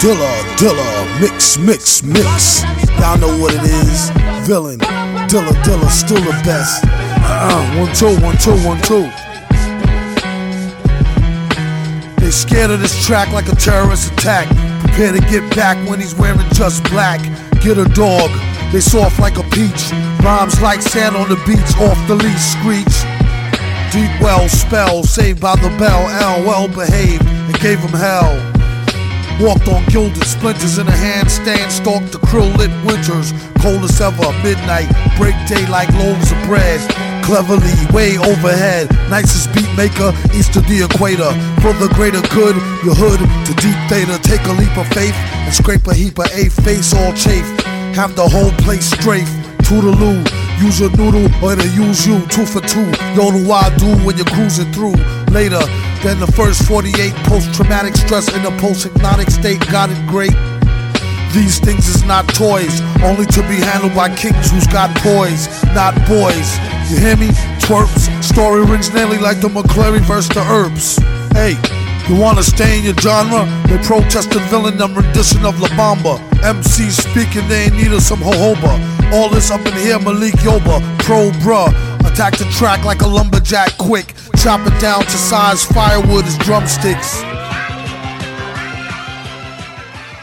Dilla, Dilla, mix, mix, mix. Y'all know what it is. Villain, Dilla, Dilla, still the best. Uh-uh, one, two, one, two, one, two. They scared of this track like a terrorist attack. Prepare to get back when he's wearing just black. Get a dog, they soft like a peach. Rhymes like sand on the beach, off the leash, screech. Deep well spell, saved by the bell. L well behaved and gave him hell. Walked on gilded splinters in a handstand, stalked the krill lit winters. Coldest ever, midnight, break day like loaves of bread. Cleverly, way overhead, nicest beat maker, east of the equator. For the greater good, your hood to deep theta. Take a leap of faith and scrape a heap of A, face all chafe. Have the whole place strafe. Toodaloo, use your noodle or to use you, two for two. Yo, do I do when you're cruising through? Later than the first 48, post traumatic stress in a post hypnotic state, got it great. These things is not toys, only to be handled by kings who's got poise, not boys. You hear me? Twerps. Story rings nearly like the McClary versus the Herbs. Hey, you wanna stay in your genre? They protest the villain and rendition of La Bamba. MC speaking, they ain't need some jojoba. All this up in here, Malik Yoba, pro bruh. Attack the track like a lumberjack quick. Chop it down to size firewood as drumsticks.